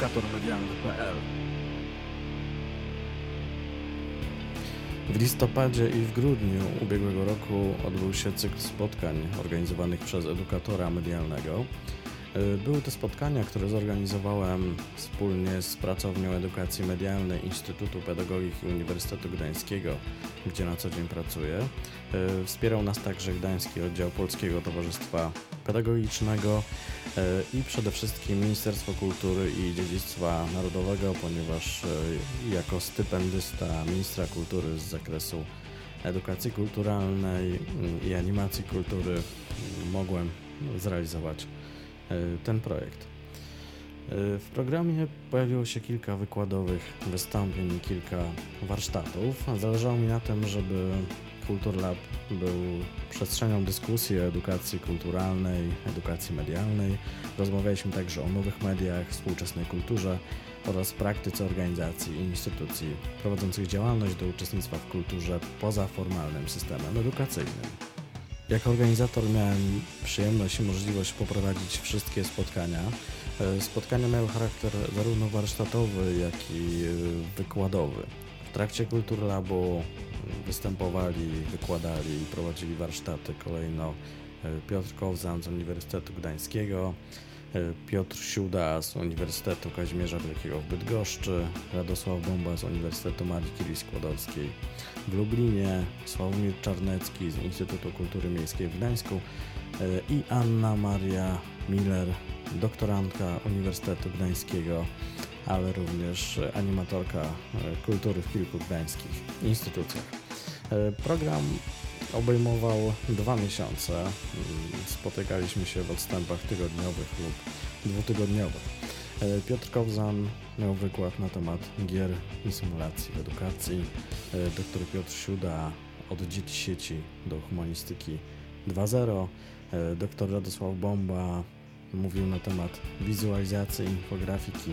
edukatormedialny.pl W listopadzie i w grudniu ubiegłego roku odbył się cykl spotkań organizowanych przez edukatora medialnego. Y, były to spotkania, które zorganizowałem wspólnie z Pracownią Edukacji Medialnej Instytutu Pedagogiki Uniwersytetu Gdańskiego, gdzie na co dzień pracuję. Y, wspierał nas także Gdański Oddział Polskiego Towarzystwa Pedagogicznego y, i przede wszystkim Ministerstwo Kultury i Dziedzictwa Narodowego, ponieważ jako stypendysta ministra kultury z zakresu edukacji kulturalnej i animacji kultury mogłem zrealizować E, ten projekt. E, w programie pojawiło się kilka wykładowych wystąpień i kilka warsztatów. Zależało mi na tym, żeby Kultur Lab był przestrzenią dyskusji o edukacji kulturalnej, edukacji medialnej. Rozmawialiśmy także o nowych mediach, współczesnej kulturze oraz praktyce organizacji i instytucji prowadzących działalność do uczestnictwa w kulturze poza formalnym systemem edukacyjnym. Jako organizator miałem przyjemność i możliwość poprowadzić wszystkie spotkania. E, spotkania miały charakter zarówno warsztatowy, jak i e, wykładowy. W trakcie Kultur Labu występowali, wykładali i prowadzili warsztaty kolejno e, Piotr Kowzan z Uniwersytetu Gdańskiego, Piotr Siuda z Uniwersytetu Kazimierza Wielkiego w Bydgoszczy, Radosław Bomba z Uniwersytetu Marii Curie Skłodowskiej w Lublinie, Sławomir Czarnecki z Instytutu Kultury Miejskiej w Gdańsku e, i Anna Maria Miller, doktorantka Uniwersytetu Gdańskiego, ale również animatorka e, kultury w kilku gdańskich instytucjach. Program obejmował dwa miesiące. Spotykaliśmy się w odstępach tygodniowych lub dwutygodniowych. E, Piotr Kowzan miał wykład na temat gier i symulacji w edukacji. E, Dr Piotr Siuda od dzieci sieci do humanistyki 2.0. E, Dr Radosław Bomba mówił na temat wizualizacji infografiki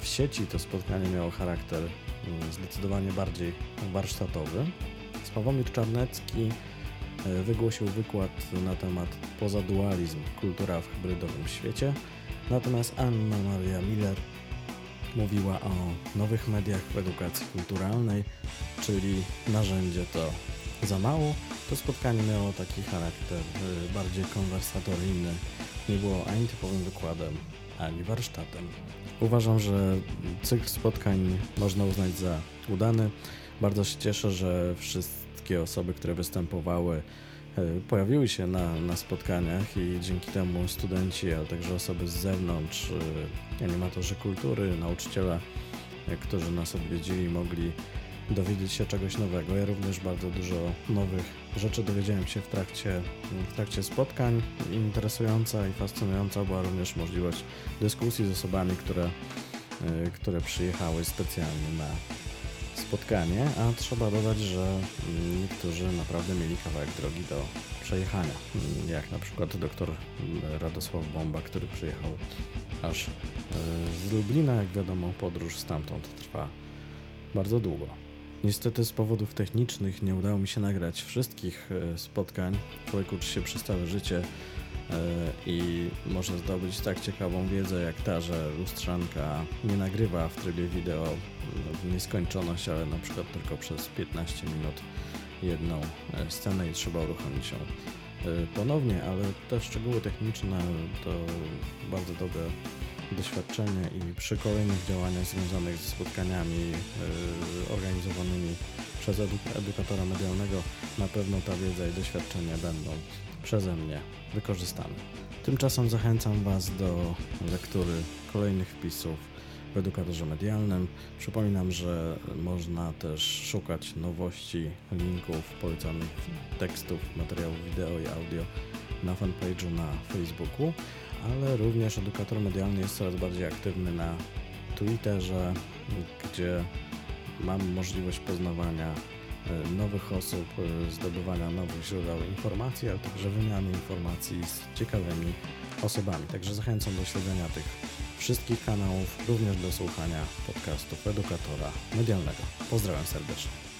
w sieci. To spotkanie miało charakter zdecydowanie bardziej warsztatowy. Sławomir Czarnecki e, wygłosił wykład na temat pozadualizm, kultura w hybrydowym świecie, natomiast Anna Maria Miller mówiła o nowych mediach w edukacji kulturalnej, czyli narzędzie to za mało. To spotkanie miało taki charakter e, bardziej konwersatoryjny, nie było ani typowym wykładem, ani warsztatem. Uważam, że cykl spotkań można uznać za udany. Bardzo się cieszę, że wszystkie osoby, które występowały, e, pojawiły się na, na spotkaniach i dzięki temu studenci, ale także osoby z zewnątrz, e, animatorzy kultury, nauczyciele, e, którzy nas odwiedzili, mogli dowiedzieć się czegoś nowego. Ja również bardzo dużo nowych rzeczy dowiedziałem się w trakcie, w trakcie spotkań. Interesująca i fascynująca była również możliwość dyskusji z osobami, które, które przyjechały specjalnie na spotkanie, a trzeba dodać, że niektórzy naprawdę mieli kawałek drogi do przejechania. Jak na przykład dr Radosław Bomba, który przyjechał aż e, z Lublina. Jak wiadomo, podróż stamtąd trwa bardzo długo. Niestety z powodów technicznych nie udało mi się nagrać wszystkich e, spotkań. Człowiek uczy się przez całe życie i może zdobyć tak ciekawą wiedzę jak ta, że lustrzanka nie nagrywa w trybie wideo w nieskończoność, ale na przykład tylko przez 15 minut jedną e, scenę i trzeba uruchomić ją e, ponownie, ale te szczegóły techniczne to bardzo dobre doświadczenie i przy kolejnych działaniach związanych ze spotkaniami organizowanymi przez edukatora medialnego na pewno ta wiedza i doświadczenia będą przeze mnie wykorzystane. Tymczasem zachęcam Was do lektury kolejnych wpisów w edukatorze medialnym. Przypominam, że można też szukać nowości, linków, polecanych tekstów, materiałów wideo i audio na fanpage'u na Facebooku, ale również edukator medialny jest coraz bardziej aktywny na Twitterze, gdzie mam możliwość poznawania E, nowych osób, e, zdobywania nowych źródeł informacji, ale także wymiany informacji z ciekawymi osobami. Także zachęcam do śledzenia tych wszystkich kanałów, również do słuchania podcastów edukatora medialnego. Pozdrawiam serdecznie.